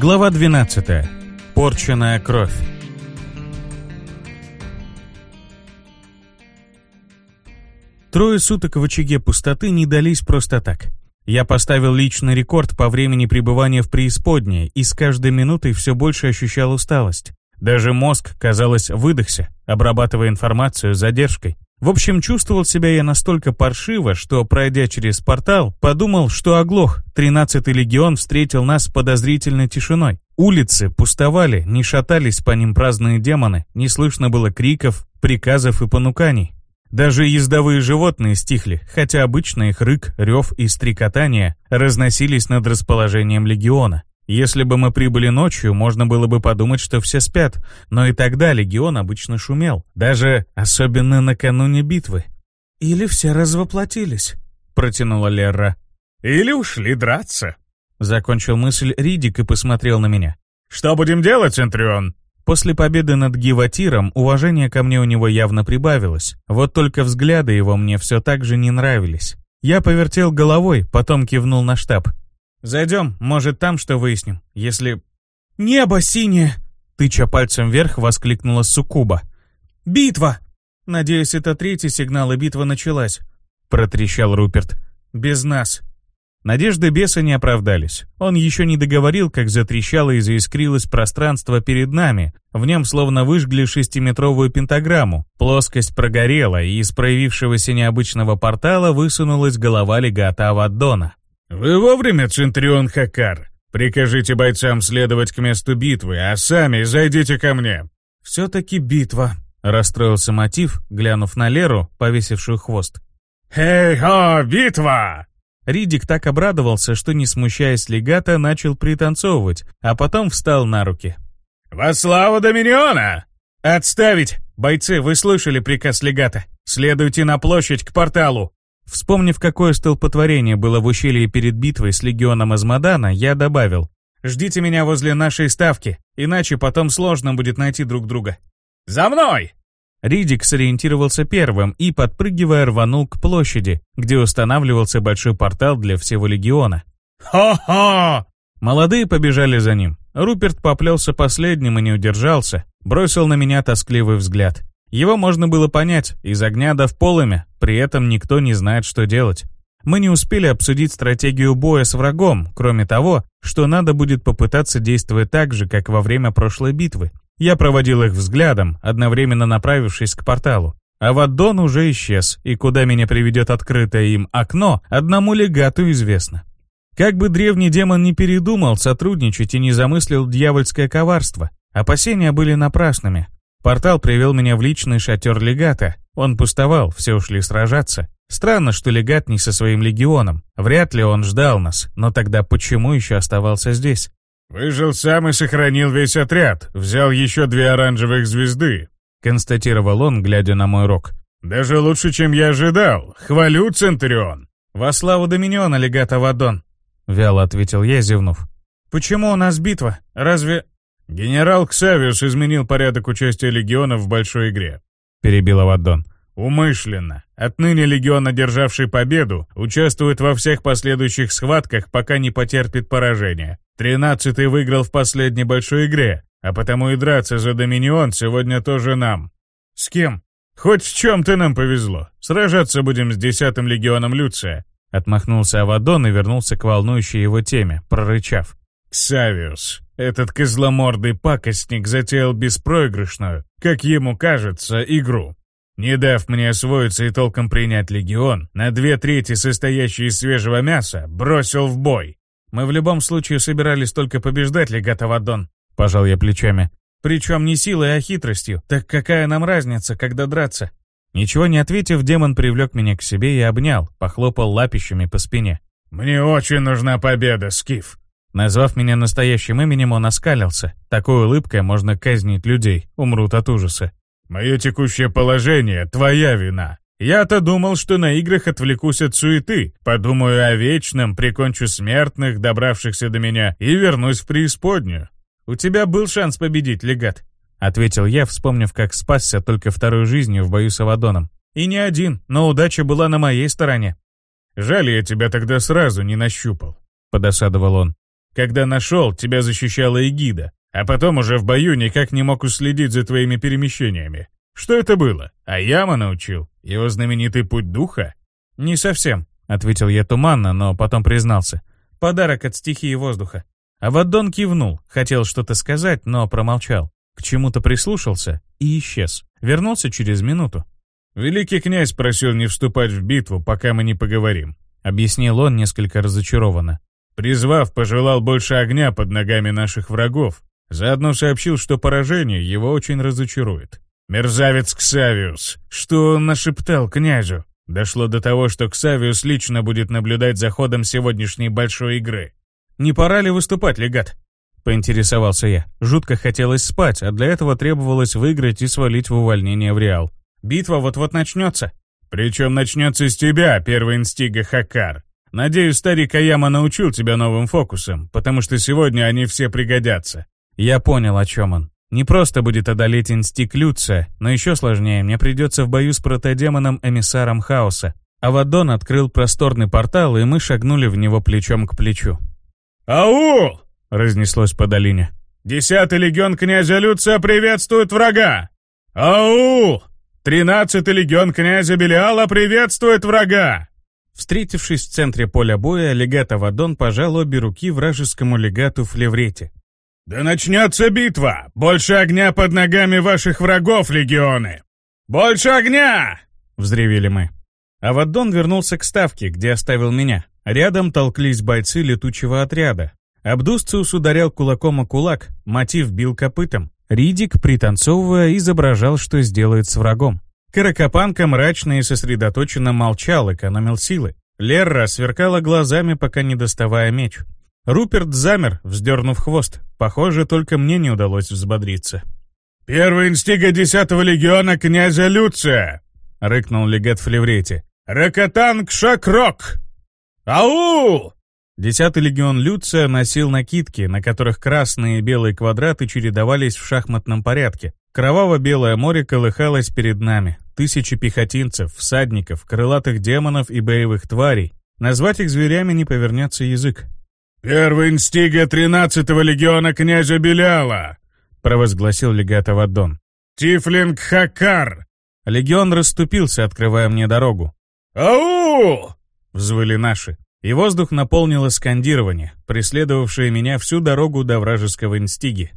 Глава 12. Порченная кровь. Трое суток в очаге пустоты не дались просто так. Я поставил личный рекорд по времени пребывания в преисподней и с каждой минутой все больше ощущал усталость. Даже мозг, казалось, выдохся, обрабатывая информацию с задержкой. В общем, чувствовал себя я настолько паршиво, что, пройдя через портал, подумал, что оглох. Тринадцатый легион встретил нас подозрительной тишиной. Улицы пустовали, не шатались по ним праздные демоны, не слышно было криков, приказов и понуканий. Даже ездовые животные стихли, хотя обычно их рык, рев и стрекотание разносились над расположением легиона. Если бы мы прибыли ночью, можно было бы подумать, что все спят, но и тогда легион обычно шумел, даже особенно накануне битвы. «Или все развоплотились», — протянула Лера. «Или ушли драться», — закончил мысль Ридик и посмотрел на меня. «Что будем делать, Центрион?» После победы над Гиватиром уважение ко мне у него явно прибавилось. Вот только взгляды его мне все так же не нравились. Я повертел головой, потом кивнул на штаб. «Зайдем, может, там что выясним, если...» «Небо синее!» Тыча пальцем вверх, воскликнула Сукуба. «Битва!» «Надеюсь, это третий сигнал, и битва началась», — протрещал Руперт. «Без нас». Надежды беса не оправдались. Он еще не договорил, как затрещало и заискрилось пространство перед нами. В нем словно выжгли шестиметровую пентаграмму. Плоскость прогорела, и из проявившегося необычного портала высунулась голова легата Аваддона. «Вы вовремя, Центрион Хакар? Прикажите бойцам следовать к месту битвы, а сами зайдите ко мне». «Все-таки битва», — расстроился мотив, глянув на Леру, повесившую хвост. «Хей-хо, битва!» Ридик так обрадовался, что, не смущаясь легата, начал пританцовывать, а потом встал на руки. «Во славу Доминиона!» «Отставить! Бойцы, вы слышали приказ легата. Следуйте на площадь к порталу!» Вспомнив, какое столпотворение было в ущелье перед битвой с легионом Азмадана, я добавил. «Ждите меня возле нашей ставки, иначе потом сложно будет найти друг друга». «За мной!» Ридик сориентировался первым и, подпрыгивая, рванул к площади, где устанавливался большой портал для всего легиона. «Хо-хо!» Молодые побежали за ним. Руперт поплелся последним и не удержался, бросил на меня тоскливый взгляд. Его можно было понять, из огня до в полымя, при этом никто не знает, что делать. Мы не успели обсудить стратегию боя с врагом, кроме того, что надо будет попытаться действовать так же, как во время прошлой битвы. Я проводил их взглядом, одновременно направившись к порталу. А Ваддон уже исчез, и куда меня приведет открытое им окно, одному легату известно. Как бы древний демон не передумал сотрудничать и не замыслил дьявольское коварство, опасения были напрасными. Портал привел меня в личный шатер легата. Он пустовал, все ушли сражаться. Странно, что легат не со своим легионом. Вряд ли он ждал нас, но тогда почему еще оставался здесь? «Выжил сам и сохранил весь отряд, взял еще две оранжевых звезды», констатировал он, глядя на мой рог. «Даже лучше, чем я ожидал. Хвалю, Центурион!» «Во славу Доминиона, легата Вадон!» Вяло ответил я, зевнув. «Почему у нас битва? Разве...» «Генерал Ксавиус изменил порядок участия легиона в большой игре», перебил Авадон. Умышленно. Отныне легион, одержавший победу, участвует во всех последующих схватках, пока не потерпит поражения. Тринадцатый выиграл в последней большой игре, а потому и драться за Доминион сегодня тоже нам. С кем? Хоть в чем-то нам повезло. Сражаться будем с десятым легионом Люция. Отмахнулся Авадон и вернулся к волнующей его теме, прорычав. Ксавиус, этот козломордый пакостник затеял беспроигрышную, как ему кажется, игру. Не дав мне освоиться и толком принять легион, на две трети состоящий из свежего мяса, бросил в бой. Мы в любом случае собирались только побеждать легат Авадон, пожал я плечами. Причем не силой, а хитростью. Так какая нам разница, когда драться? Ничего не ответив, демон привлек меня к себе и обнял, похлопал лапищами по спине. «Мне очень нужна победа, Скиф!» Назвав меня настоящим именем, он оскалился. Такой улыбкой можно казнить людей, умрут от ужаса. Мое текущее положение — твоя вина. Я-то думал, что на играх отвлекусь от суеты, подумаю о вечном, прикончу смертных, добравшихся до меня, и вернусь в преисподнюю. У тебя был шанс победить, легат, — ответил я, вспомнив, как спасся только второй жизнью в бою с Авадоном. И не один, но удача была на моей стороне. Жаль, я тебя тогда сразу не нащупал, — подосадовал он. Когда нашел, тебя защищала эгида, а потом уже в бою никак не мог уследить за твоими перемещениями. Что это было? А Яма научил? Его знаменитый путь духа? Не совсем, ответил я туманно, но потом признался. Подарок от стихии воздуха. Аваддон кивнул, хотел что-то сказать, но промолчал. К чему-то прислушался и исчез. Вернулся через минуту. «Великий князь просил не вступать в битву, пока мы не поговорим», — объяснил он несколько разочарованно. Призвав, пожелал больше огня под ногами наших врагов. Заодно сообщил, что поражение его очень разочарует. Мерзавец Ксавиус, что он нашептал князю? Дошло до того, что Ксавиус лично будет наблюдать за ходом сегодняшней большой игры. «Не пора ли выступать, легат?» Поинтересовался я. Жутко хотелось спать, а для этого требовалось выиграть и свалить в увольнение в Реал. Битва вот-вот начнется. Причем начнется с тебя, первый инстига Хакар. Надеюсь, старик Аяма научил тебя новым фокусам, потому что сегодня они все пригодятся. Я понял, о чем он. Не просто будет одолеть инстик Люция, но еще сложнее, мне придется в бою с протодемоном-эмиссаром Хаоса. Авадон открыл просторный портал, и мы шагнули в него плечом к плечу. «Ау!» — разнеслось по долине. «Десятый легион князя Люция приветствует врага! Ау! Тринадцатый легион князя Белиала приветствует врага!» Встретившись в центре поля боя, легат Авадон пожал обе руки вражескому легату Флеврете. «Да начнется битва! Больше огня под ногами ваших врагов, легионы! Больше огня!» — взревели мы. Авадон вернулся к ставке, где оставил меня. Рядом толклись бойцы летучего отряда. Абдусциус ударял кулаком о кулак, мотив бил копытом. Ридик, пританцовывая, изображал, что сделает с врагом. Каракопанка мрачно и сосредоточенно молчал, экономил силы. Лерра сверкала глазами, пока не доставая меч. Руперт замер, вздернув хвост. Похоже, только мне не удалось взбодриться. «Первый инстига десятого легиона князя Люция!» — рыкнул легат в леврете. «Ракотанг Шакрок!» «Ау!» Десятый легион Люция носил накидки, на которых красные и белые квадраты чередовались в шахматном порядке. Кроваво-белое море колыхалось перед нами. Тысячи пехотинцев, всадников, крылатых демонов и боевых тварей. Назвать их зверями не повернется язык. «Первый инстига тринадцатого легиона князя Беляла!» — провозгласил легат Авадон. «Тифлинг Хакар!» Легион расступился, открывая мне дорогу. «Ау!» — взвыли наши. И воздух наполнило скандирование, преследовавшее меня всю дорогу до вражеского инстиги.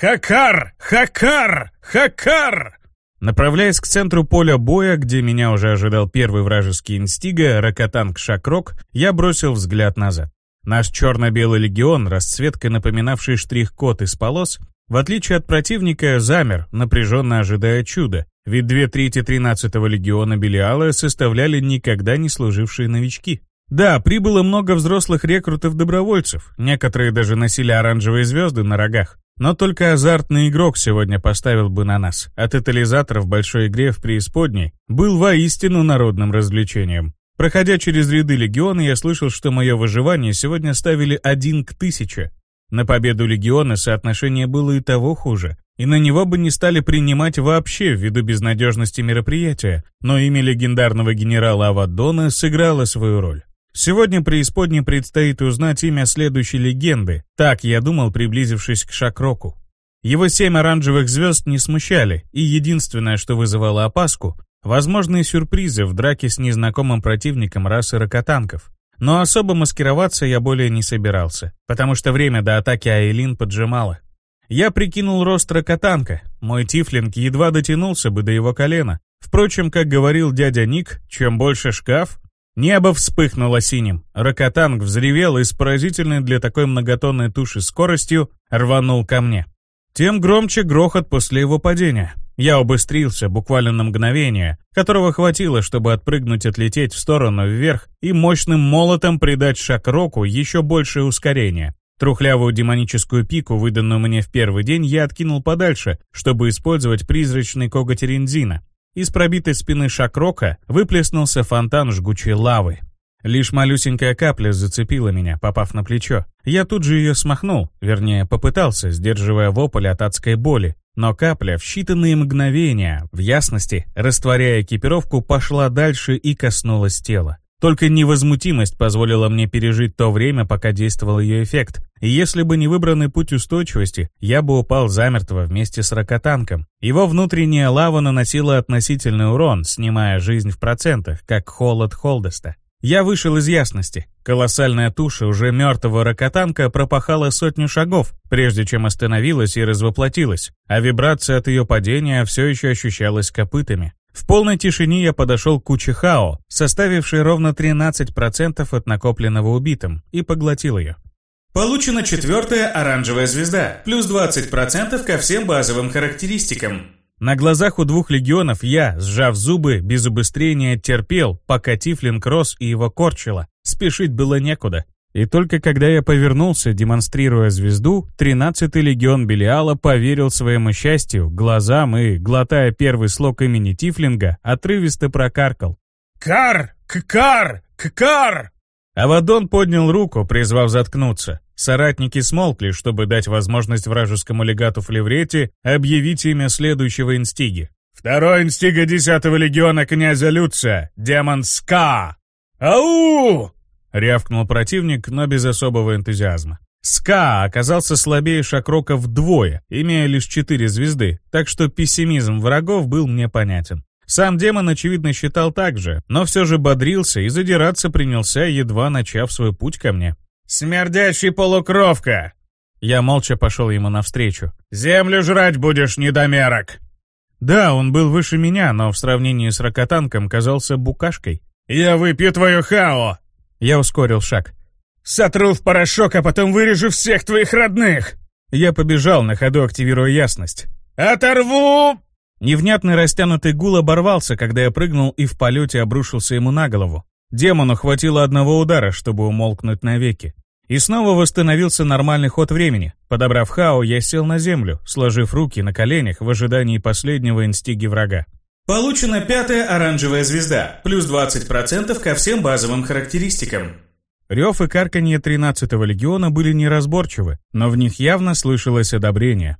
«Хакар! Хакар! Хакар!» Направляясь к центру поля боя, где меня уже ожидал первый вражеский инстига, Ракотанг Шакрок, я бросил взгляд назад. Наш черно-белый легион, расцветкой напоминавший штрих-код из полос, в отличие от противника, замер, напряженно ожидая чуда, ведь две трети 13-го легиона Белиала составляли никогда не служившие новички. Да, прибыло много взрослых рекрутов-добровольцев, некоторые даже носили оранжевые звезды на рогах. Но только азартный игрок сегодня поставил бы на нас, а тотализатор в большой игре в преисподней был воистину народным развлечением. Проходя через ряды легиона, я слышал, что мое выживание сегодня ставили один к тысяче. На победу легиона соотношение было и того хуже, и на него бы не стали принимать вообще ввиду безнадежности мероприятия, но имя легендарного генерала Авадона сыграло свою роль. Сегодня преисподне предстоит узнать имя следующей легенды, так я думал, приблизившись к Шакроку. Его семь оранжевых звезд не смущали, и единственное, что вызывало опаску, возможные сюрпризы в драке с незнакомым противником расы ракотанков. Но особо маскироваться я более не собирался, потому что время до атаки Айлин поджимало. Я прикинул рост ракотанка, мой тифлинг едва дотянулся бы до его колена. Впрочем, как говорил дядя Ник, чем больше шкаф, Небо вспыхнуло синим. Рокотанг взревел и с поразительной для такой многотонной туши скоростью рванул ко мне. Тем громче грохот после его падения. Я убыстрился буквально на мгновение, которого хватило, чтобы отпрыгнуть отлететь в сторону вверх и мощным молотом придать шаг-року еще большее ускорение. Трухлявую демоническую пику, выданную мне в первый день, я откинул подальше, чтобы использовать призрачный коготь Рензина. Из пробитой спины Шакрока выплеснулся фонтан жгучей лавы. Лишь малюсенькая капля зацепила меня, попав на плечо. Я тут же ее смахнул, вернее, попытался, сдерживая вопль от адской боли. Но капля в считанные мгновения, в ясности, растворяя экипировку, пошла дальше и коснулась тела. Только невозмутимость позволила мне пережить то время, пока действовал ее эффект. И если бы не выбранный путь устойчивости, я бы упал замертво вместе с ракотанком. Его внутренняя лава наносила относительный урон, снимая жизнь в процентах, как холод Холдеста. Я вышел из ясности. Колоссальная туша уже мертвого ракотанка пропахала сотню шагов, прежде чем остановилась и развоплотилась, а вибрация от ее падения все еще ощущалась копытами. В полной тишине я подошел к куче Хао, составившей ровно 13% от накопленного убитым, и поглотил ее. Получена четвертая оранжевая звезда, плюс 20% ко всем базовым характеристикам. На глазах у двух легионов я, сжав зубы, без убыстрения терпел, пока Тифлинг рос и его корчило. Спешить было некуда. И только когда я повернулся, демонстрируя звезду, 13-й легион Белиала поверил своему счастью, глазам и, глотая первый слог имени Тифлинга, отрывисто прокаркал. «Кар! Кар! Кар!» Авадон поднял руку, призвав заткнуться. Соратники смолкли, чтобы дать возможность вражескому легату Флеврете объявить имя следующего инстиги. «Второй инстига 10-го легиона князя Люция, демон Ска!» «Ау!» Рявкнул противник, но без особого энтузиазма. Ска оказался слабее Шакрока вдвое, имея лишь четыре звезды, так что пессимизм врагов был мне понятен. Сам демон, очевидно, считал так же, но все же бодрился и задираться принялся, едва начав свой путь ко мне. «Смердящий полукровка!» Я молча пошел ему навстречу. «Землю жрать будешь, недомерок!» Да, он был выше меня, но в сравнении с ракотанком казался букашкой. «Я выпью твою хао!» Я ускорил шаг. «Сотру в порошок, а потом вырежу всех твоих родных!» Я побежал, на ходу активируя ясность. «Оторву!» Невнятный растянутый гул оборвался, когда я прыгнул и в полете обрушился ему на голову. Демону хватило одного удара, чтобы умолкнуть навеки. И снова восстановился нормальный ход времени. Подобрав Хао, я сел на землю, сложив руки на коленях в ожидании последнего инстиги врага. Получена пятая оранжевая звезда, плюс 20% ко всем базовым характеристикам. Рев и карканье 13-го легиона были неразборчивы, но в них явно слышалось одобрение.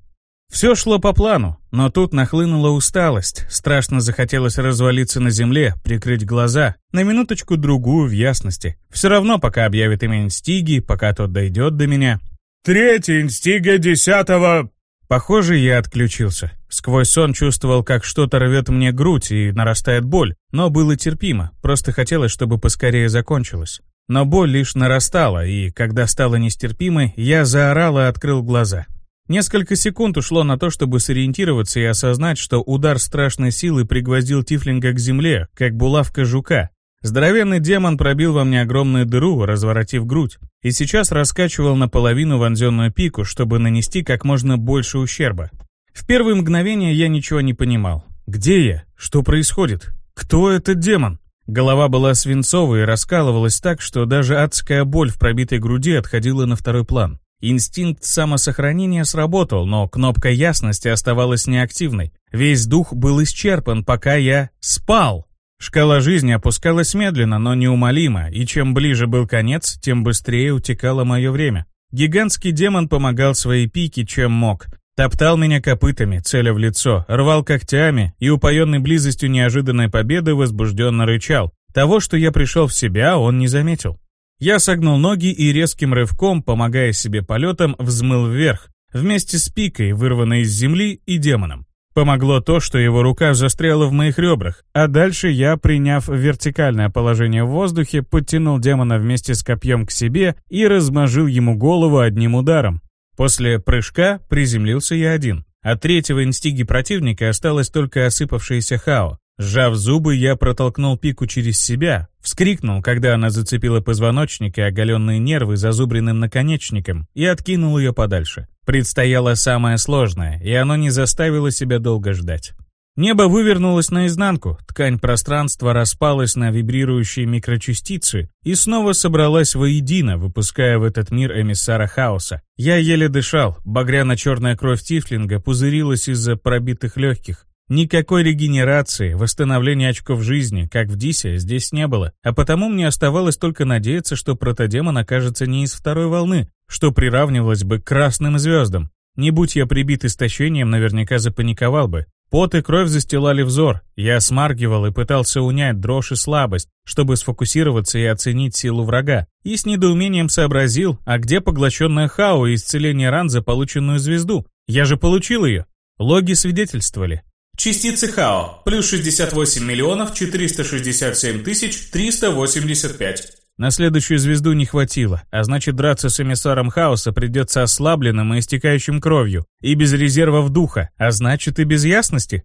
Все шло по плану, но тут нахлынула усталость, страшно захотелось развалиться на земле, прикрыть глаза, на минуточку-другую в ясности. Все равно, пока объявит имя Инстиги, пока тот дойдет до меня. «Третий Инстига десятого...» Похоже, я отключился. Сквозь сон чувствовал, как что-то рвет мне грудь и нарастает боль, но было терпимо, просто хотелось, чтобы поскорее закончилось. Но боль лишь нарастала, и когда стала нестерпимой, я заорал и открыл глаза. Несколько секунд ушло на то, чтобы сориентироваться и осознать, что удар страшной силы пригвоздил Тифлинга к земле, как булавка жука. Здоровенный демон пробил во мне огромную дыру, разворотив грудь, и сейчас раскачивал наполовину вонзенную пику, чтобы нанести как можно больше ущерба. В первые мгновения я ничего не понимал. Где я? Что происходит? Кто этот демон? Голова была свинцовой и раскалывалась так, что даже адская боль в пробитой груди отходила на второй план. Инстинкт самосохранения сработал, но кнопка ясности оставалась неактивной. Весь дух был исчерпан, пока я спал. Шкала жизни опускалась медленно, но неумолимо, и чем ближе был конец, тем быстрее утекало мое время. Гигантский демон помогал своей пике, чем мог. Топтал меня копытами, целя в лицо, рвал когтями и, упоенный близостью неожиданной победы, возбужденно рычал. Того, что я пришел в себя, он не заметил. Я согнул ноги и резким рывком, помогая себе полетом, взмыл вверх, вместе с пикой, вырванной из земли, и демоном. Помогло то, что его рука застряла в моих ребрах, а дальше я, приняв вертикальное положение в воздухе, подтянул демона вместе с копьем к себе и размажил ему голову одним ударом. После прыжка приземлился я один. От третьего инстиги противника осталось только осыпавшееся хао. Сжав зубы, я протолкнул пику через себя, вскрикнул, когда она зацепила позвоночник и оголенные нервы зазубренным наконечником, и откинул ее подальше. Предстояло самое сложное, и оно не заставило себя долго ждать. Небо вывернулось наизнанку, ткань пространства распалась на вибрирующие микрочастицы и снова собралась воедино, выпуская в этот мир эмиссара хаоса. Я еле дышал, багряно-черная кровь Тифлинга пузырилась из-за пробитых легких. Никакой регенерации, восстановления очков жизни, как в Дисе, здесь не было, а потому мне оставалось только надеяться, что протодемон окажется не из второй волны, что приравнивалось бы к красным звездам. Не будь я прибит истощением, наверняка запаниковал бы. Пот и кровь застилали взор. Я смаргивал и пытался унять дрожь и слабость, чтобы сфокусироваться и оценить силу врага. И с недоумением сообразил, а где поглощенная Хао и исцеление ран за полученную звезду? Я же получил ее. Логи свидетельствовали. Частицы Хао. Плюс 68 миллионов 467 тысяч 385. На следующую звезду не хватило, а значит драться с эмиссаром хаоса придется ослабленным и истекающим кровью, и без резервов духа, а значит и без ясности.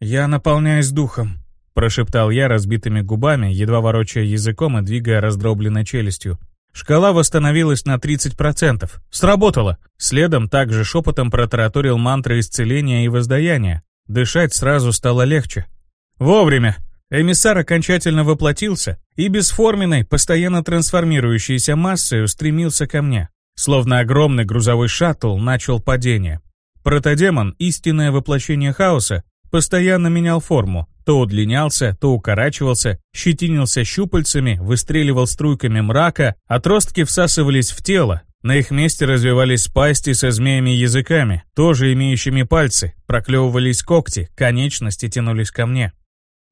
«Я наполняюсь духом», — прошептал я разбитыми губами, едва ворочая языком и двигая раздробленной челюстью. Шкала восстановилась на 30%. Сработало. Следом также шепотом протараторил мантры исцеления и воздаяния. Дышать сразу стало легче. Вовремя. Эмиссар окончательно воплотился и бесформенной, постоянно трансформирующейся массой устремился ко мне. Словно огромный грузовой шаттл начал падение. Протодемон, истинное воплощение хаоса, постоянно менял форму, то удлинялся, то укорачивался, щетинился щупальцами, выстреливал струйками мрака, отростки всасывались в тело, на их месте развивались пасти со змеями-языками, тоже имеющими пальцы, проклевывались когти, конечности тянулись ко мне.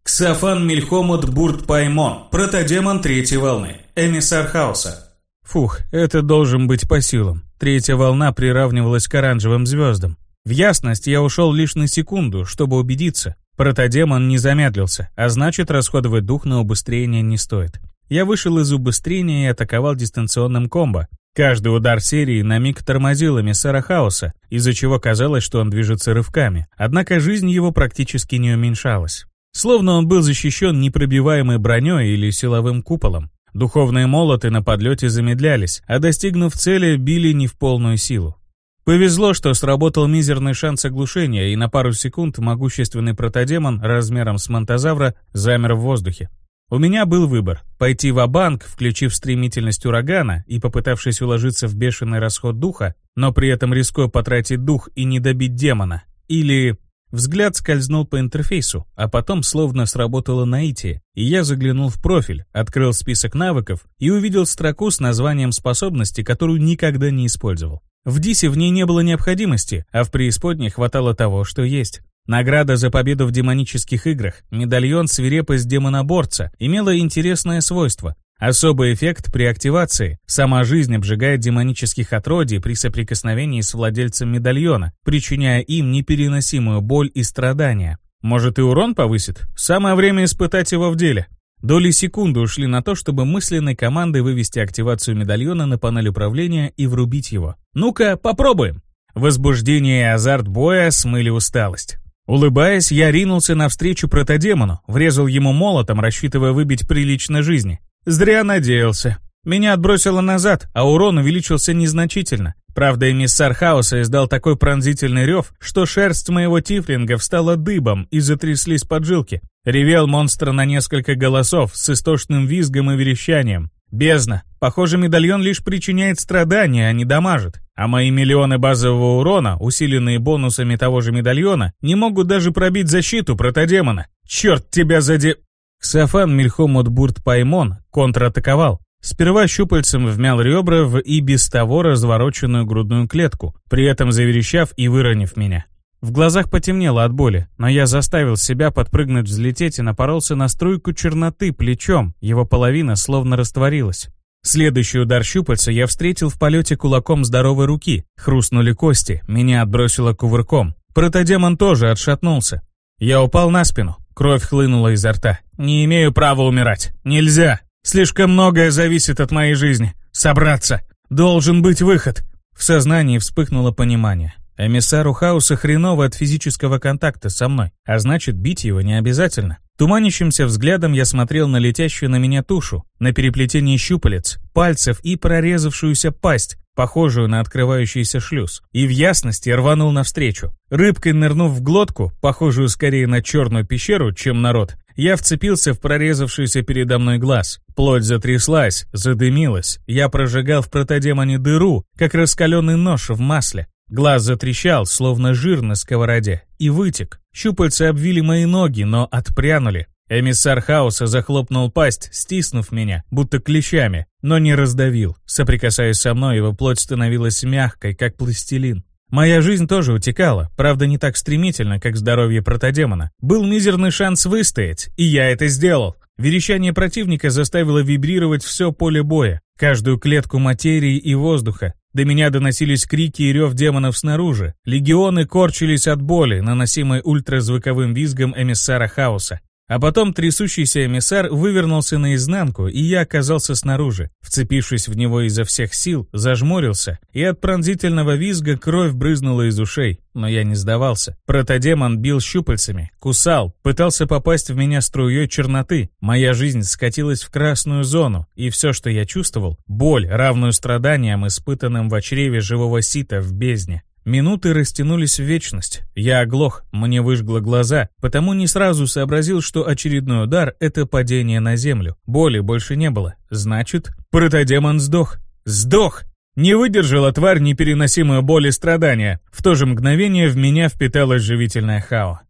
Ксафан Мельхомут Бурт Паймон, протодемон третьей волны, эмиссар хаоса. Фух, это должен быть по силам. Третья волна приравнивалась к оранжевым звездам. В ясность я ушел лишь на секунду, чтобы убедиться. Протодемон не замедлился, а значит расходовать дух на убыстрение не стоит. Я вышел из убыстрения и атаковал дистанционным комбо. Каждый удар серии на миг тормозил эмиссара хаоса, из-за чего казалось, что он движется рывками, однако жизнь его практически не уменьшалась. Словно он был защищен непробиваемой броней или силовым куполом. Духовные молоты на подлете замедлялись, а достигнув цели, били не в полную силу. Повезло, что сработал мизерный шанс оглушения, и на пару секунд могущественный протодемон размером с монтозавра замер в воздухе. У меня был выбор – пойти в банк включив стремительность урагана и попытавшись уложиться в бешеный расход духа, но при этом рискуя потратить дух и не добить демона, или Взгляд скользнул по интерфейсу, а потом словно сработало наитие, и я заглянул в профиль, открыл список навыков и увидел строку с названием способности, которую никогда не использовал. В Дисе в ней не было необходимости, а в преисподней хватало того, что есть. Награда за победу в демонических играх, медальон свирепость демоноборца, имела интересное свойство. Особый эффект при активации. Сама жизнь обжигает демонических отродий при соприкосновении с владельцем медальона, причиняя им непереносимую боль и страдания. Может и урон повысит? Самое время испытать его в деле. Доли секунды ушли на то, чтобы мысленной командой вывести активацию медальона на панель управления и врубить его. Ну-ка, попробуем. Возбуждение и азарт боя смыли усталость. Улыбаясь, я ринулся навстречу протодемону, врезал ему молотом, рассчитывая выбить прилично жизни. Зря надеялся. Меня отбросило назад, а урон увеличился незначительно. Правда, эмиссар хаоса издал такой пронзительный рев, что шерсть моего тифлинга встала дыбом и затряслись поджилки. Ревел монстр на несколько голосов с истошным визгом и верещанием. Бездна. Похоже, медальон лишь причиняет страдания, а не дамажит. А мои миллионы базового урона, усиленные бонусами того же медальона, не могут даже пробить защиту протодемона. Черт тебя заде... Сафан Мельхомут Бурт Паймон контратаковал. Сперва щупальцем вмял ребра в и без того развороченную грудную клетку, при этом заверещав и выронив меня. В глазах потемнело от боли, но я заставил себя подпрыгнуть, взлететь и напоролся на струйку черноты плечом, его половина словно растворилась. Следующий удар щупальца я встретил в полете кулаком здоровой руки, хрустнули кости, меня отбросило кувырком. Протодемон тоже отшатнулся. Я упал на спину, кровь хлынула изо рта. Не имею права умирать. Нельзя. Слишком многое зависит от моей жизни. Собраться. Должен быть выход. В сознании вспыхнуло понимание. Эмиссару хаоса хреново от физического контакта со мной, а значит бить его не обязательно. Туманящимся взглядом я смотрел на летящую на меня тушу, на переплетение щупалец, пальцев и прорезавшуюся пасть, похожую на открывающийся шлюз, и в ясности рванул навстречу. Рыбкой нырнув в глотку, похожую скорее на черную пещеру, чем народ, я вцепился в прорезавшийся передо мной глаз. Плоть затряслась, задымилась. Я прожигал в протодемоне дыру, как раскаленный нож в масле. Глаз затрещал, словно жир на сковороде, и вытек. Щупальцы обвили мои ноги, но отпрянули. Эмиссар хаоса захлопнул пасть, стиснув меня, будто клещами, но не раздавил. Соприкасаясь со мной, его плоть становилась мягкой, как пластилин. Моя жизнь тоже утекала, правда не так стремительно, как здоровье протодемона. Был мизерный шанс выстоять, и я это сделал. Верещание противника заставило вибрировать все поле боя, каждую клетку материи и воздуха. До меня доносились крики и рев демонов снаружи. Легионы корчились от боли, наносимой ультразвуковым визгом эмиссара хаоса. А потом трясущийся эмиссар вывернулся наизнанку, и я оказался снаружи. Вцепившись в него изо всех сил, зажмурился, и от пронзительного визга кровь брызнула из ушей. Но я не сдавался. Протодемон бил щупальцами, кусал, пытался попасть в меня струей черноты. Моя жизнь скатилась в красную зону, и все, что я чувствовал — боль, равную страданиям, испытанным в чреве живого сита в бездне. Минуты растянулись в вечность. Я оглох, мне выжгло глаза, потому не сразу сообразил, что очередной удар — это падение на землю. Боли больше не было. Значит, протодемон сдох. Сдох! Не выдержала тварь непереносимую боль и страдания. В то же мгновение в меня впиталась живительная хао.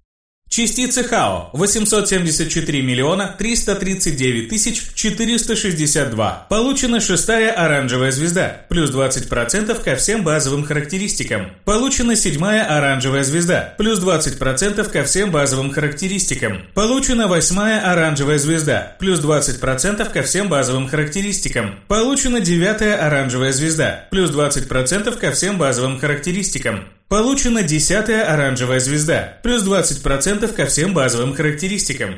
Частицы ХАО 874 миллиона 339 тысяч 462. Получена шестая оранжевая звезда, плюс 20% ко всем базовым характеристикам. Получена седьмая оранжевая звезда, плюс 20% ко всем базовым характеристикам. Получена восьмая оранжевая звезда, плюс 20% ко всем базовым характеристикам. Получена девятая оранжевая звезда, плюс 20% ко всем базовым характеристикам. Получена десятая оранжевая звезда, плюс 20% ко всем базовым характеристикам.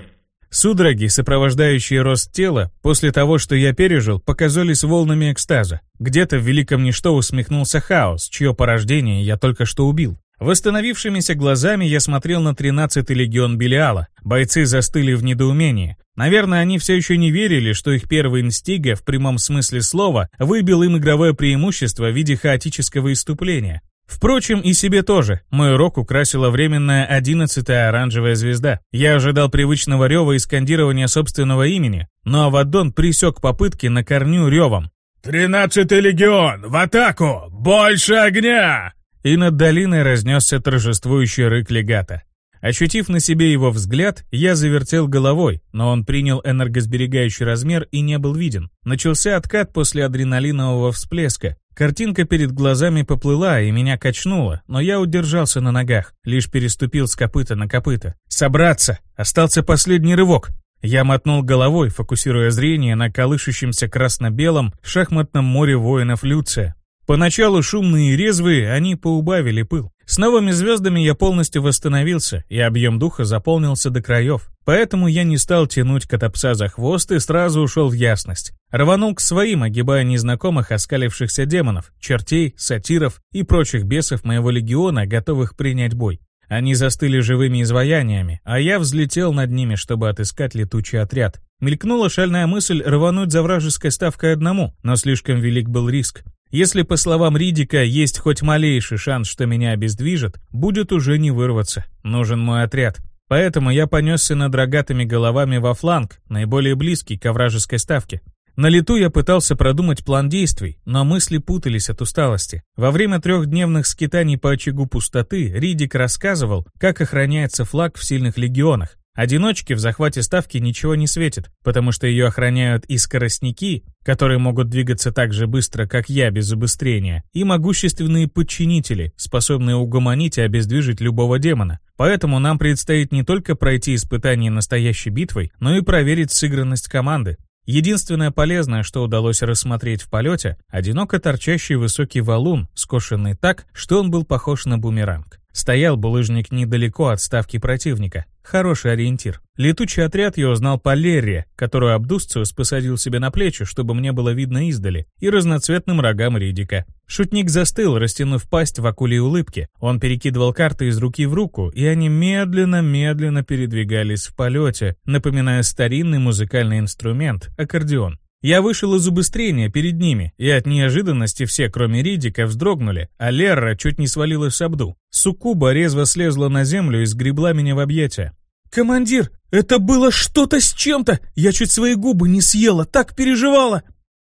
Судороги, сопровождающие рост тела, после того, что я пережил, показались волнами экстаза. Где-то в великом ничто усмехнулся хаос, чье порождение я только что убил. Восстановившимися глазами я смотрел на 13-й легион Белиала. Бойцы застыли в недоумении. Наверное, они все еще не верили, что их первый инстига, в прямом смысле слова, выбил им игровое преимущество в виде хаотического иступления. Впрочем, и себе тоже. Мой урок украсила временная одиннадцатая оранжевая звезда. Я ожидал привычного рева и скандирования собственного имени, но Авадон присек попытки на корню ревом. «Тринадцатый легион! В атаку! Больше огня!» И над долиной разнесся торжествующий рык легата. Ощутив на себе его взгляд, я завертел головой, но он принял энергосберегающий размер и не был виден. Начался откат после адреналинового всплеска. Картинка перед глазами поплыла и меня качнуло, но я удержался на ногах, лишь переступил с копыта на копыта. «Собраться!» Остался последний рывок. Я мотнул головой, фокусируя зрение на колышущемся красно-белом шахматном море воинов Люция. Поначалу шумные и резвые, они поубавили пыл. С новыми звездами я полностью восстановился, и объем духа заполнился до краев. Поэтому я не стал тянуть котопса за хвост и сразу ушел в ясность. Рванул к своим, огибая незнакомых оскалившихся демонов, чертей, сатиров и прочих бесов моего легиона, готовых принять бой. Они застыли живыми изваяниями, а я взлетел над ними, чтобы отыскать летучий отряд. Мелькнула шальная мысль рвануть за вражеской ставкой одному, но слишком велик был риск. Если, по словам Ридика, есть хоть малейший шанс, что меня обездвижат, будет уже не вырваться. Нужен мой отряд. Поэтому я понесся над рогатыми головами во фланг, наиболее близкий к вражеской ставке. На лету я пытался продумать план действий, но мысли путались от усталости. Во время трехдневных скитаний по очагу пустоты Ридик рассказывал, как охраняется флаг в сильных легионах, Одиночке в захвате ставки ничего не светит, потому что ее охраняют и скоростники, которые могут двигаться так же быстро, как я без убыстрения, и могущественные подчинители, способные угомонить и обездвижить любого демона. Поэтому нам предстоит не только пройти испытание настоящей битвой, но и проверить сыгранность команды. Единственное полезное, что удалось рассмотреть в полете, одиноко торчащий высокий валун, скошенный так, что он был похож на бумеранг. Стоял булыжник недалеко от ставки противника. Хороший ориентир. Летучий отряд я узнал по Лерре, которую Абдусциус посадил себе на плечи, чтобы мне было видно издали, и разноцветным рогам Ридика. Шутник застыл, растянув пасть в акуле улыбки. Он перекидывал карты из руки в руку, и они медленно-медленно передвигались в полете, напоминая старинный музыкальный инструмент — аккордеон. Я вышел из убыстрения перед ними, и от неожиданности все, кроме Ридика, вздрогнули, а Лерра чуть не свалилась с Абду. Суккуба резво слезла на землю и сгребла меня в объятия. «Командир, это было что-то с чем-то! Я чуть свои губы не съела, так переживала!»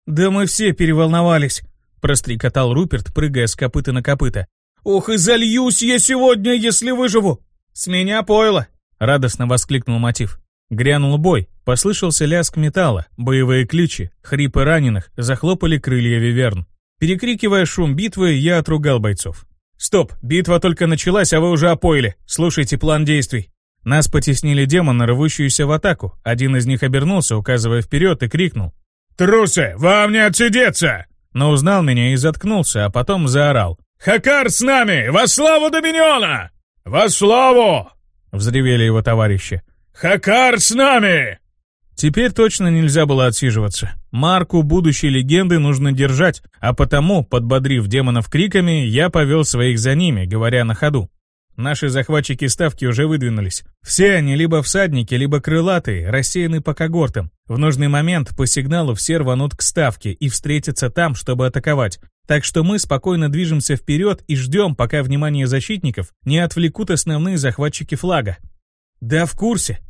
«Да мы все переволновались», — прострекотал Руперт, прыгая с копыта на копыта. «Ох, и зальюсь я сегодня, если выживу!» «С меня пойло!» — радостно воскликнул Мотив. Грянул бой, послышался лязг металла, боевые ключи, хрипы раненых, захлопали крылья виверн. Перекрикивая шум битвы, я отругал бойцов. Стоп, битва только началась, а вы уже опоили. Слушайте план действий. Нас потеснили демоны, рвущиеся в атаку. Один из них обернулся, указывая вперед, и крикнул. «Трусы, вам не отсидеться!» Но узнал меня и заткнулся, а потом заорал. «Хакар с нами! Во славу Доминиона! Во славу!» Взревели его товарищи. «Хакар с нами!» Теперь точно нельзя было отсиживаться. Марку будущей легенды нужно держать, а потому, подбодрив демонов криками, я повел своих за ними, говоря на ходу. Наши захватчики ставки уже выдвинулись. Все они либо всадники, либо крылатые, рассеяны по когортам. В нужный момент по сигналу все рванут к ставке и встретятся там, чтобы атаковать. Так что мы спокойно движемся вперед и ждем, пока внимание защитников не отвлекут основные захватчики флага. «Да, в курсе», —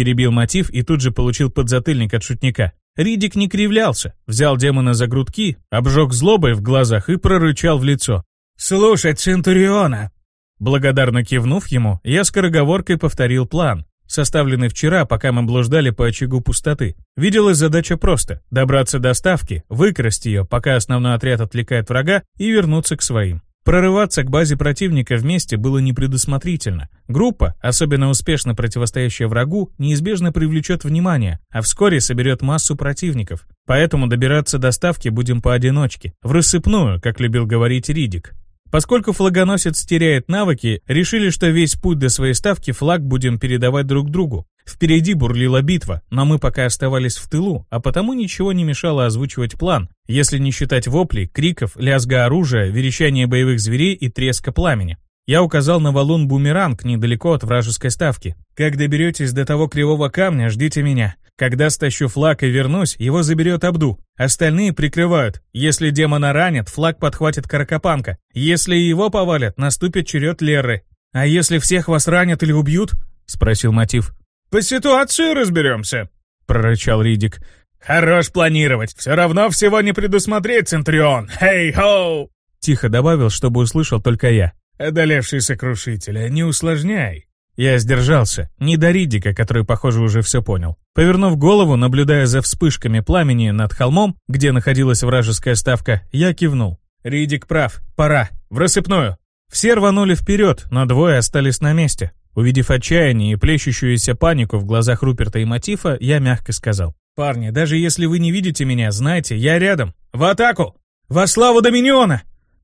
перебил мотив и тут же получил подзатыльник от шутника. Ридик не кривлялся, взял демона за грудки, обжег злобой в глазах и прорычал в лицо. «Слушай, Центуриона, Благодарно кивнув ему, я скороговоркой повторил план, составленный вчера, пока мы блуждали по очагу пустоты. Виделась задача просто — добраться до ставки, выкрасть ее, пока основной отряд отвлекает врага, и вернуться к своим. Прорываться к базе противника вместе было непредусмотрительно. Группа, особенно успешно противостоящая врагу, неизбежно привлечет внимание, а вскоре соберет массу противников. Поэтому добираться до ставки будем поодиночке, в рассыпную, как любил говорить Ридик. Поскольку флагоносец теряет навыки, решили, что весь путь до своей ставки флаг будем передавать друг другу. Впереди бурлила битва, но мы пока оставались в тылу, а потому ничего не мешало озвучивать план, если не считать воплей, криков, лязга оружия, верещания боевых зверей и треска пламени. Я указал на валун бумеранг недалеко от вражеской ставки. Как доберетесь до того кривого камня, ждите меня. Когда стащу флаг и вернусь, его заберет Абду. Остальные прикрывают. Если демона ранят, флаг подхватит Каракопанка. Если его повалят, наступит черед Леры. А если всех вас ранят или убьют? Спросил Мотив. По ситуации разберемся, прорычал Ридик. Хорош планировать, все равно всего не предусмотреть, Центрион. Хей-хоу! Тихо добавил, чтобы услышал только я. Одолевший сокрушителя, не усложняй. Я сдержался, не до Ридика, который, похоже, уже все понял. Повернув голову, наблюдая за вспышками пламени над холмом, где находилась вражеская ставка, я кивнул. Ридик прав, пора, в рассыпную. Все рванули вперед, но двое остались на месте. Увидев отчаяние и плещущуюся панику в глазах Руперта и Матифа, я мягко сказал. «Парни, даже если вы не видите меня, знайте, я рядом. В атаку! Во славу Доминиона!»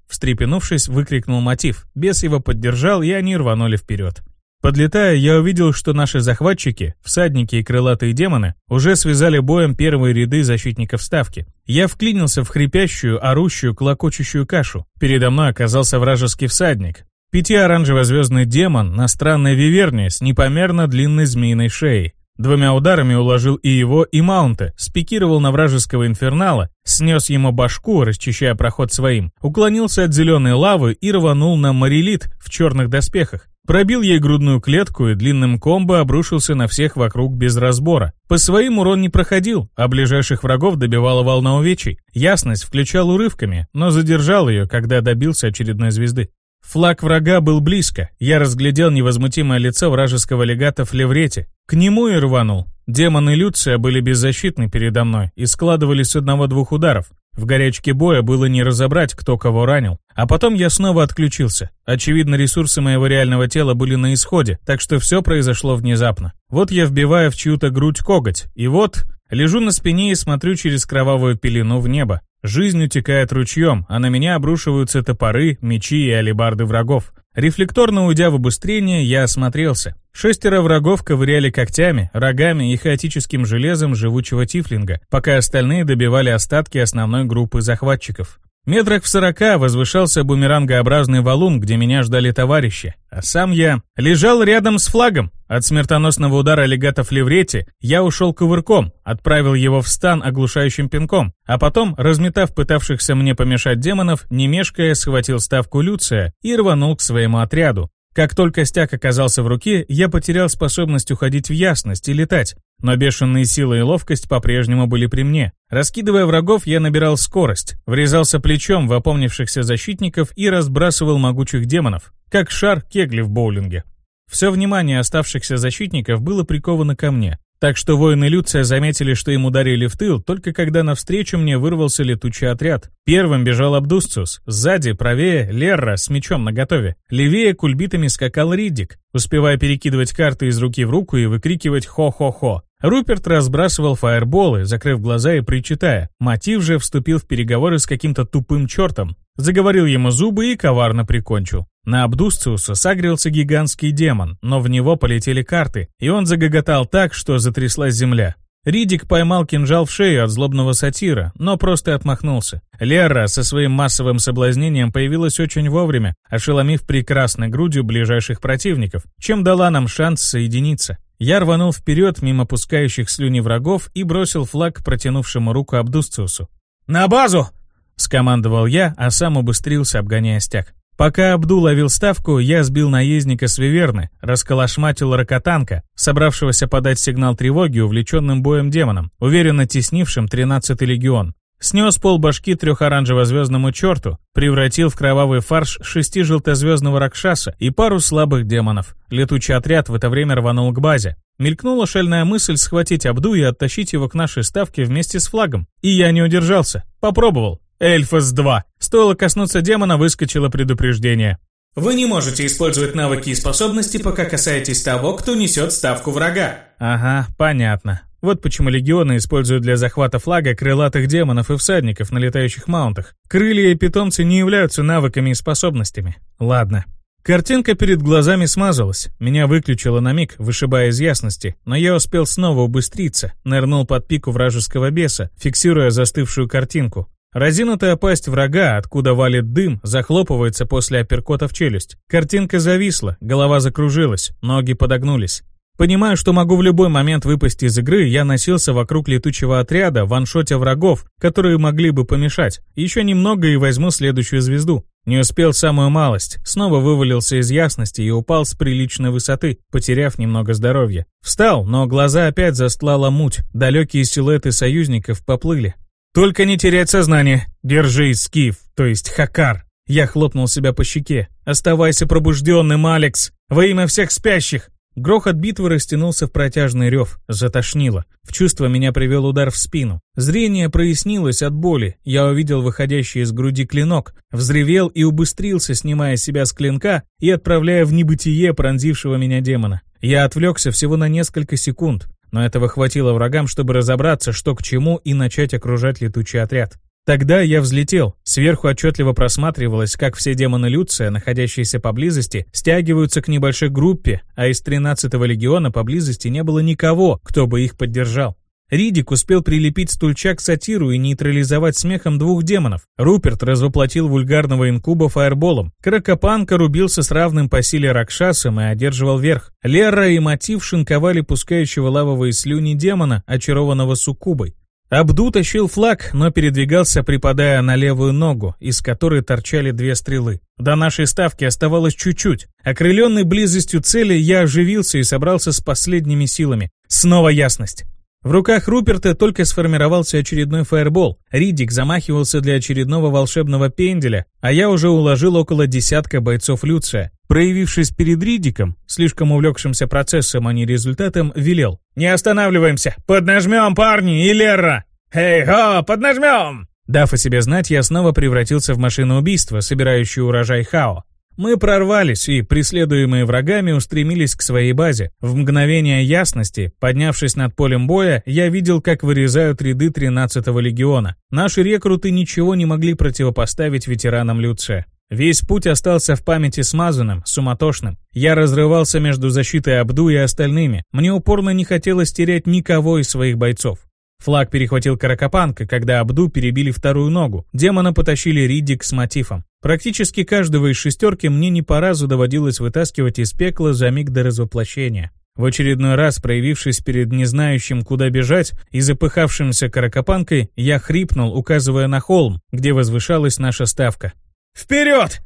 Встрепенувшись, выкрикнул Мотив. Бес его поддержал, и они рванули вперед. Подлетая, я увидел, что наши захватчики, всадники и крылатые демоны, уже связали боем первые ряды защитников ставки. Я вклинился в хрипящую, орущую, клокочущую кашу. Передо мной оказался вражеский всадник. Пяти-оранжево-звездный демон на странной виверне с непомерно длинной змеиной шеей. Двумя ударами уложил и его, и Маунта, спикировал на вражеского инфернала, снес ему башку, расчищая проход своим, уклонился от зеленой лавы и рванул на Марилит в черных доспехах. Пробил ей грудную клетку и длинным комбо обрушился на всех вокруг без разбора. По своим урон не проходил, а ближайших врагов добивала волна увечий. Ясность включал урывками, но задержал ее, когда добился очередной звезды. Флаг врага был близко. Я разглядел невозмутимое лицо вражеского легата в леврете. К нему и рванул. Демоны Люция были беззащитны передо мной и складывались с одного-двух ударов. В горячке боя было не разобрать, кто кого ранил. А потом я снова отключился. Очевидно, ресурсы моего реального тела были на исходе, так что все произошло внезапно. Вот я вбиваю в чью-то грудь коготь, и вот лежу на спине и смотрю через кровавую пелену в небо. Жизнь утекает ручьем, а на меня обрушиваются топоры, мечи и алебарды врагов. Рефлекторно уйдя в обыстрение, я осмотрелся. Шестеро врагов ковыряли когтями, рогами и хаотическим железом живучего тифлинга, пока остальные добивали остатки основной группы захватчиков. Метрах в сорока возвышался бумерангообразный валун, где меня ждали товарищи, а сам я лежал рядом с флагом. От смертоносного удара легата в леврете я ушел кувырком, отправил его в стан оглушающим пинком, а потом, разметав пытавшихся мне помешать демонов, не мешкая, схватил ставку Люция и рванул к своему отряду. Как только стяг оказался в руке, я потерял способность уходить в ясность и летать, но бешеные силы и ловкость по-прежнему были при мне. Раскидывая врагов, я набирал скорость, врезался плечом в опомнившихся защитников и разбрасывал могучих демонов, как шар кегли в боулинге. Все внимание оставшихся защитников было приковано ко мне. Так что воины Люция заметили, что им ударили в тыл, только когда навстречу мне вырвался летучий отряд. Первым бежал Абдусциус, сзади, правее, Лерра с мечом наготове. Левее кульбитами скакал Риддик, успевая перекидывать карты из руки в руку и выкрикивать «хо-хо-хо». Руперт разбрасывал фаерболы, закрыв глаза и причитая. Мотив же вступил в переговоры с каким-то тупым чертом. Заговорил ему зубы и коварно прикончил. На Абдусциуса сагрился гигантский демон, но в него полетели карты, и он загоготал так, что затряслась земля. Ридик поймал кинжал в шею от злобного сатира, но просто отмахнулся. Лера со своим массовым соблазнением появилась очень вовремя, ошеломив прекрасной грудью ближайших противников, чем дала нам шанс соединиться. Я рванул вперед мимо пускающих слюни врагов и бросил флаг протянувшему руку Абдусциусу. «На базу!» — скомандовал я, а сам убыстрился, обгоняя стяг. Пока Абду ловил ставку, я сбил наездника с Виверны, расколошматил ракотанка, собравшегося подать сигнал тревоги увлеченным боем демоном, уверенно теснившим 13-й легион. Снес пол башки трехоранжево-звездному черту, превратил в кровавый фарш шести желтозвездного ракшаса и пару слабых демонов. Летучий отряд в это время рванул к базе. Мелькнула шальная мысль схватить Абду и оттащить его к нашей ставке вместе с флагом. И я не удержался. Попробовал. Эльфас-2. Стоило коснуться демона, выскочило предупреждение. Вы не можете использовать навыки и способности, пока касаетесь того, кто несет ставку врага. Ага, понятно. Вот почему легионы используют для захвата флага крылатых демонов и всадников на летающих маунтах. Крылья и питомцы не являются навыками и способностями. Ладно. Картинка перед глазами смазалась. Меня выключило на миг, вышибая из ясности, но я успел снова убыстриться, нырнул под пику вражеского беса, фиксируя застывшую картинку. Разинутая пасть врага, откуда валит дым, захлопывается после апперкота в челюсть. Картинка зависла, голова закружилась, ноги подогнулись. Понимаю, что могу в любой момент выпасть из игры, я носился вокруг летучего отряда, ваншотя врагов, которые могли бы помешать. Еще немного и возьму следующую звезду. Не успел самую малость, снова вывалился из ясности и упал с приличной высоты, потеряв немного здоровья. Встал, но глаза опять застлала муть, далекие силуэты союзников поплыли. «Только не терять сознание. Держись, Скиф, то есть Хакар». Я хлопнул себя по щеке. «Оставайся пробужденным, Алекс! Во имя всех спящих!» Грохот битвы растянулся в протяжный рев, затошнило. В чувство меня привел удар в спину. Зрение прояснилось от боли. Я увидел выходящий из груди клинок, взревел и убыстрился, снимая себя с клинка и отправляя в небытие пронзившего меня демона. Я отвлекся всего на несколько секунд но этого хватило врагам, чтобы разобраться, что к чему, и начать окружать летучий отряд. Тогда я взлетел. Сверху отчетливо просматривалось, как все демоны Люция, находящиеся поблизости, стягиваются к небольшой группе, а из 13-го легиона поблизости не было никого, кто бы их поддержал. Ридик успел прилепить стульчак сатиру и нейтрализовать смехом двух демонов. Руперт развоплотил вульгарного инкуба фаерболом. Кракопанка рубился с равным по силе Ракшасом и одерживал верх. Лера и Мотив шинковали пускающего лавовые слюни демона, очарованного суккубой. Абду тащил флаг, но передвигался, припадая на левую ногу, из которой торчали две стрелы. До нашей ставки оставалось чуть-чуть. Окрыленный близостью цели, я оживился и собрался с последними силами. Снова ясность. В руках Руперта только сформировался очередной фаербол. Ридик замахивался для очередного волшебного пенделя, а я уже уложил около десятка бойцов Люция. Проявившись перед Ридиком, слишком увлекшимся процессом, а не результатом, велел. «Не останавливаемся! Поднажмем, парни, и Лера! Эй-хо, поднажмем!» Дав о себе знать, я снова превратился в машину убийства, собирающую урожай Хао. Мы прорвались и, преследуемые врагами, устремились к своей базе. В мгновение ясности, поднявшись над полем боя, я видел, как вырезают ряды 13-го легиона. Наши рекруты ничего не могли противопоставить ветеранам Люция. Весь путь остался в памяти смазанным, суматошным. Я разрывался между защитой Абду и остальными. Мне упорно не хотелось терять никого из своих бойцов. Флаг перехватил Каракопанка, когда Абду перебили вторую ногу. Демона потащили Ридик с мотивом. Практически каждого из шестерки мне не по разу доводилось вытаскивать из пекла за миг до развоплощения. В очередной раз, проявившись перед незнающим, куда бежать, и запыхавшимся каракопанкой, я хрипнул, указывая на холм, где возвышалась наша ставка. «Вперед!»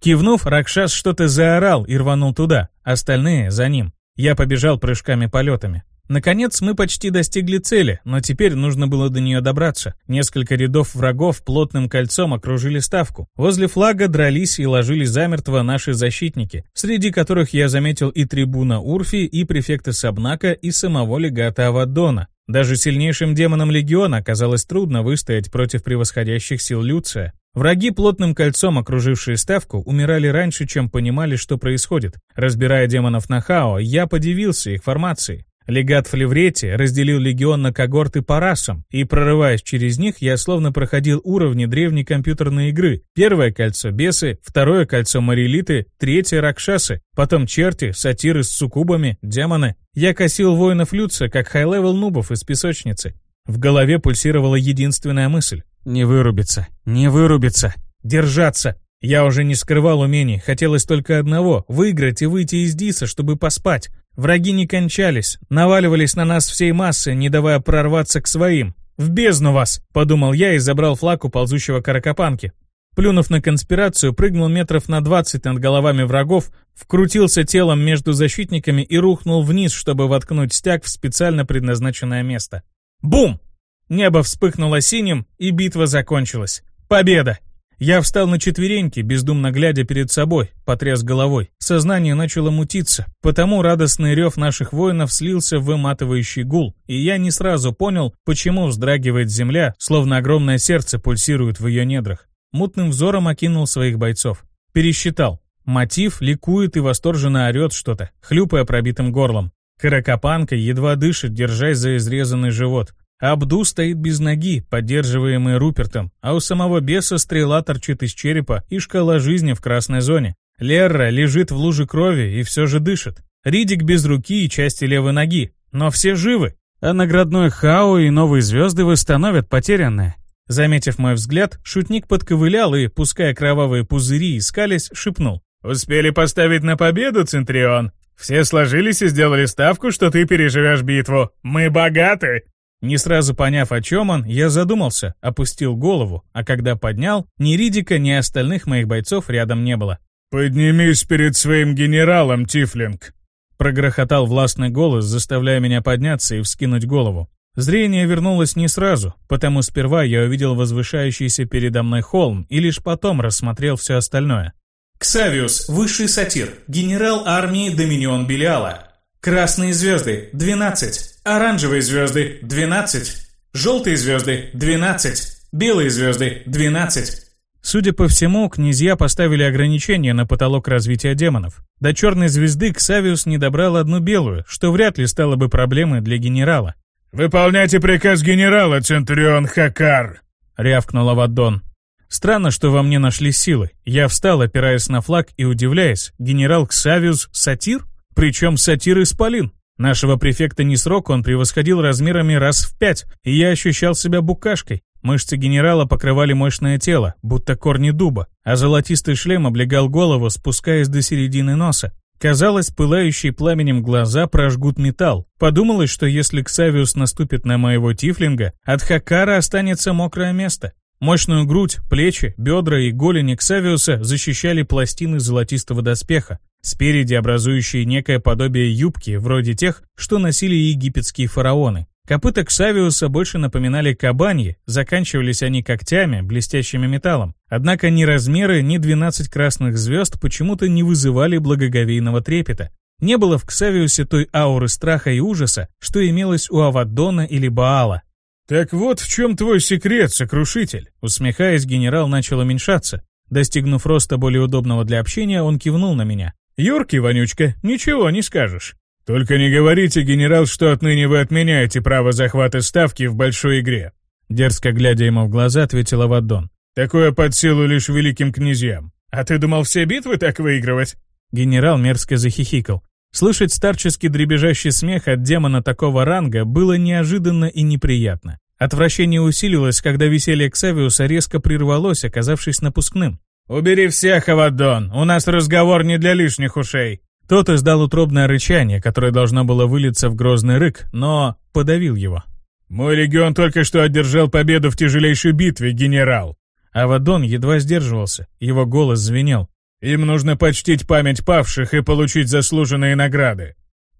Кивнув, Ракшас что-то заорал и рванул туда, остальные — за ним. Я побежал прыжками-полетами. Наконец, мы почти достигли цели, но теперь нужно было до нее добраться. Несколько рядов врагов плотным кольцом окружили ставку. Возле флага дрались и ложились замертво наши защитники, среди которых я заметил и трибуна Урфи, и префекта Сабнака, и самого легата Авадона. Даже сильнейшим демонам Легиона оказалось трудно выстоять против превосходящих сил Люция. Враги, плотным кольцом окружившие ставку, умирали раньше, чем понимали, что происходит. Разбирая демонов на Хао, я подивился их формации. Легат Флеврети разделил легион на когорты по расам, и, прорываясь через них, я словно проходил уровни древней компьютерной игры. Первое кольцо — бесы, второе кольцо — марилиты, третье — ракшасы, потом черти, сатиры с суккубами, демоны. Я косил воинов Люца, как high-level нубов из песочницы. В голове пульсировала единственная мысль — не вырубиться, не вырубиться, держаться. Я уже не скрывал умений, хотелось только одного — выиграть и выйти из Диса, чтобы поспать. Враги не кончались, наваливались на нас всей массой, не давая прорваться к своим. «В бездну вас!» — подумал я и забрал флаг у ползущего каракопанки. Плюнув на конспирацию, прыгнул метров на двадцать над головами врагов, вкрутился телом между защитниками и рухнул вниз, чтобы воткнуть стяг в специально предназначенное место. Бум! Небо вспыхнуло синим, и битва закончилась. Победа! Я встал на четвереньки, бездумно глядя перед собой, потряс головой. Сознание начало мутиться, потому радостный рев наших воинов слился в выматывающий гул, и я не сразу понял, почему вздрагивает земля, словно огромное сердце пульсирует в ее недрах. Мутным взором окинул своих бойцов. Пересчитал. Мотив ликует и восторженно орет что-то, хлюпая пробитым горлом. Каракопанка едва дышит, держась за изрезанный живот. Абду стоит без ноги, поддерживаемый Рупертом, а у самого беса стрела торчит из черепа и шкала жизни в красной зоне. Лерра лежит в луже крови и все же дышит. Ридик без руки и части левой ноги, но все живы. А наградной Хао и новые звезды восстановят потерянное. Заметив мой взгляд, шутник подковылял и, пуская кровавые пузыри искались, шепнул. «Успели поставить на победу, Центрион? Все сложились и сделали ставку, что ты переживешь битву. Мы богаты!» Не сразу поняв, о чем он, я задумался, опустил голову, а когда поднял, ни Ридика, ни остальных моих бойцов рядом не было. «Поднимись перед своим генералом, Тифлинг!» Прогрохотал властный голос, заставляя меня подняться и вскинуть голову. Зрение вернулось не сразу, потому сперва я увидел возвышающийся передо мной холм и лишь потом рассмотрел все остальное. Ксавиус, высший сатир, генерал армии Доминион Белиала. Красные звезды – 12. Оранжевые звезды – 12. Желтые звезды – 12. Белые звезды – 12. Судя по всему, князья поставили ограничения на потолок развития демонов. До черной звезды Ксавиус не добрал одну белую, что вряд ли стало бы проблемой для генерала. «Выполняйте приказ генерала, Центурион Хакар!» — рявкнул Аваддон. Странно, что во мне нашли силы. Я встал, опираясь на флаг и удивляясь. Генерал Ксавиус — сатир? Причем сатир исполин. Нашего префекта не срок он превосходил размерами раз в пять, и я ощущал себя букашкой. Мышцы генерала покрывали мощное тело, будто корни дуба, а золотистый шлем облегал голову, спускаясь до середины носа. Казалось, пылающие пламенем глаза прожгут металл. Подумалось, что если Ксавиус наступит на моего тифлинга, от Хакара останется мокрое место. Мощную грудь, плечи, бедра и голени Ксавиуса защищали пластины золотистого доспеха, спереди образующие некое подобие юбки, вроде тех, что носили египетские фараоны. Копыта Ксавиуса больше напоминали кабаньи, заканчивались они когтями, блестящими металлом. Однако ни размеры, ни 12 красных звезд почему-то не вызывали благоговейного трепета. Не было в Ксавиусе той ауры страха и ужаса, что имелось у Аваддона или Баала. «Так вот в чем твой секрет, сокрушитель?» Усмехаясь, генерал начал уменьшаться. Достигнув роста более удобного для общения, он кивнул на меня. «Юркий, Вонючка, ничего не скажешь. Только не говорите, генерал, что отныне вы отменяете право захвата ставки в большой игре». Дерзко глядя ему в глаза, ответила Ваддон. «Такое под силу лишь великим князьям. А ты думал все битвы так выигрывать?» Генерал мерзко захихикал. Слышать старческий дребезжащий смех от демона такого ранга было неожиданно и неприятно. Отвращение усилилось, когда веселье Ксавиуса резко прервалось, оказавшись напускным. «Убери всех, Авадон, у нас разговор не для лишних ушей». Тот издал утробное рычание, которое должно было вылиться в грозный рык, но подавил его. «Мой легион только что одержал победу в тяжелейшей битве, генерал». Авадон едва сдерживался, его голос звенел. Им нужно почтить память павших и получить заслуженные награды.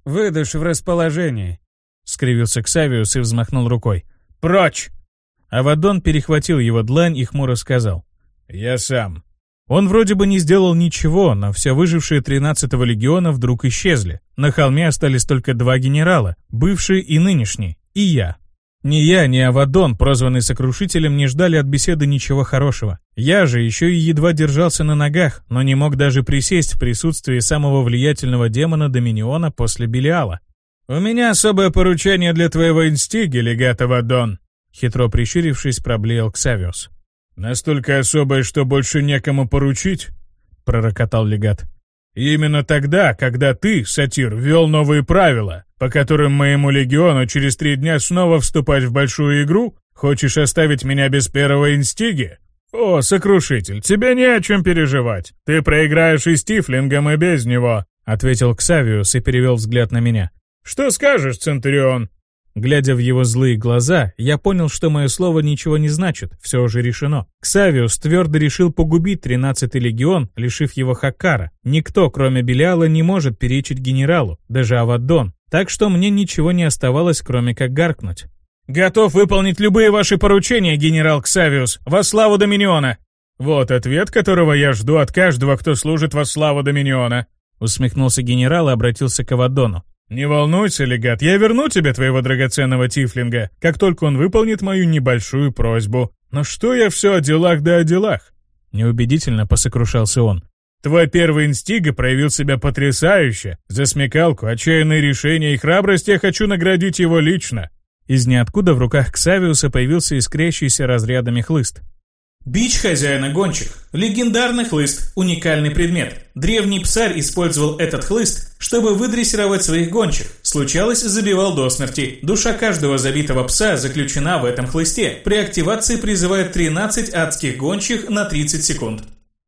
Выдашь в расположении. — скривился Ксавиус и взмахнул рукой. «Прочь!» Авадон перехватил его длань и хмуро сказал. «Я сам». Он вроде бы не сделал ничего, но все выжившие 13-го легиона вдруг исчезли. На холме остались только два генерала, бывший и нынешний, и я. Ни я, ни Авадон, прозванный Сокрушителем, не ждали от беседы ничего хорошего. Я же еще и едва держался на ногах, но не мог даже присесть в присутствии самого влиятельного демона Доминиона после Белиала. «У меня особое поручение для твоего инстиги, легат Авадон», хитро прищурившись, проблеял Ксавиус. «Настолько особое, что больше некому поручить?» — пророкотал легат. «Именно тогда, когда ты, сатир, ввел новые правила, по которым моему легиону через три дня снова вступать в большую игру, хочешь оставить меня без первого инстиги? О, сокрушитель, тебе не о чем переживать. Ты проиграешь и с Тифлингом, и без него», — ответил Ксавиус и перевел взгляд на меня. «Что скажешь, Центурион?» Глядя в его злые глаза, я понял, что мое слово ничего не значит, все уже решено. Ксавиус твердо решил погубить 13-й легион, лишив его Хаккара. Никто, кроме Белиала, не может перечить генералу, даже Аваддон. Так что мне ничего не оставалось, кроме как гаркнуть. «Готов выполнить любые ваши поручения, генерал Ксавиус, во славу Доминиона!» «Вот ответ, которого я жду от каждого, кто служит во славу Доминиона!» Усмехнулся генерал и обратился к Авадону. «Не волнуйся, легат, я верну тебе твоего драгоценного тифлинга, как только он выполнит мою небольшую просьбу. Но что я все о делах да о делах?» Неубедительно посокрушался он. «Твой первый инстига проявил себя потрясающе. За смекалку, отчаянные решения и храбрость я хочу наградить его лично». Из ниоткуда в руках Ксавиуса появился искрящийся разрядами хлыст. Бич хозяина гончих. Легендарный хлыст, уникальный предмет. Древний псарь использовал этот хлыст, чтобы выдрессировать своих гончих. Случалось, забивал до смерти. Душа каждого забитого пса заключена в этом хлысте. При активации призывает 13 адских гончих на 30 секунд.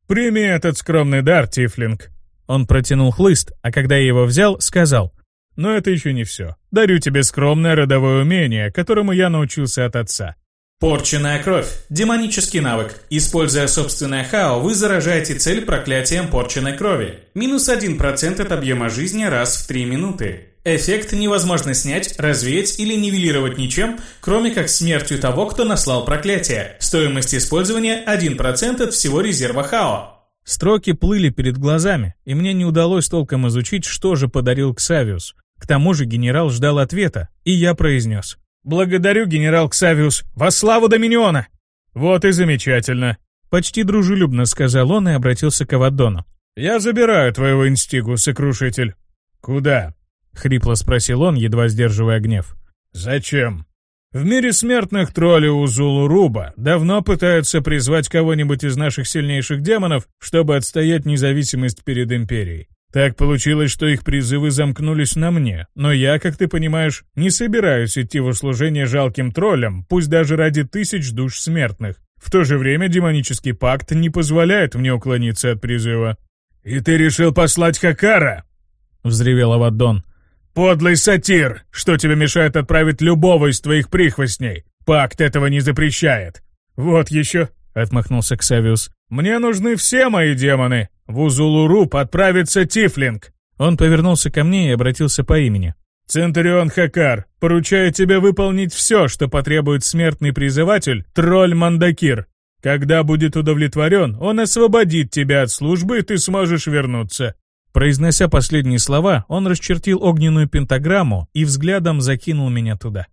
«Прими этот скромный дар, Тифлинг». Он протянул хлыст, а когда я его взял, сказал. «Но это еще не все. Дарю тебе скромное родовое умение, которому я научился от отца. Порченная кровь. Демонический навык. Используя собственное хао, вы заражаете цель проклятием порченной крови. Минус 1% от объема жизни раз в 3 минуты. Эффект невозможно снять, развеять или нивелировать ничем, кроме как смертью того, кто наслал проклятие. Стоимость использования 1% от всего резерва хао. Строки плыли перед глазами, и мне не удалось толком изучить, что же подарил Ксавиус. К тому же генерал ждал ответа, и я произнес. «Благодарю, генерал Ксавиус! Во славу Доминиона!» «Вот и замечательно!» Почти дружелюбно сказал он и обратился к Авадону. «Я забираю твоего инстигу, сокрушитель». «Куда?» — хрипло спросил он, едва сдерживая гнев. «Зачем?» «В мире смертных тролли у Зулу-Руба давно пытаются призвать кого-нибудь из наших сильнейших демонов, чтобы отстоять независимость перед Империей. Так получилось, что их призывы замкнулись на мне, но я, как ты понимаешь, не собираюсь идти в услужение жалким троллям, пусть даже ради тысяч душ смертных. В то же время демонический пакт не позволяет мне уклониться от призыва. «И ты решил послать Хакара?» — взревел Аваддон. «Подлый сатир! Что тебе мешает отправить любого из твоих прихвостней? Пакт этого не запрещает!» «Вот еще!» — отмахнулся Ксавиус. «Мне нужны все мои демоны, в Узулуруп отправится Тифлинг!» Он повернулся ко мне и обратился по имени. «Центурион Хакар, поручаю тебе выполнить все, что потребует смертный призыватель, тролль Мандакир. Когда будет удовлетворен, он освободит тебя от службы, и ты сможешь вернуться». Произнося последние слова, он расчертил огненную пентаграмму и взглядом закинул меня туда.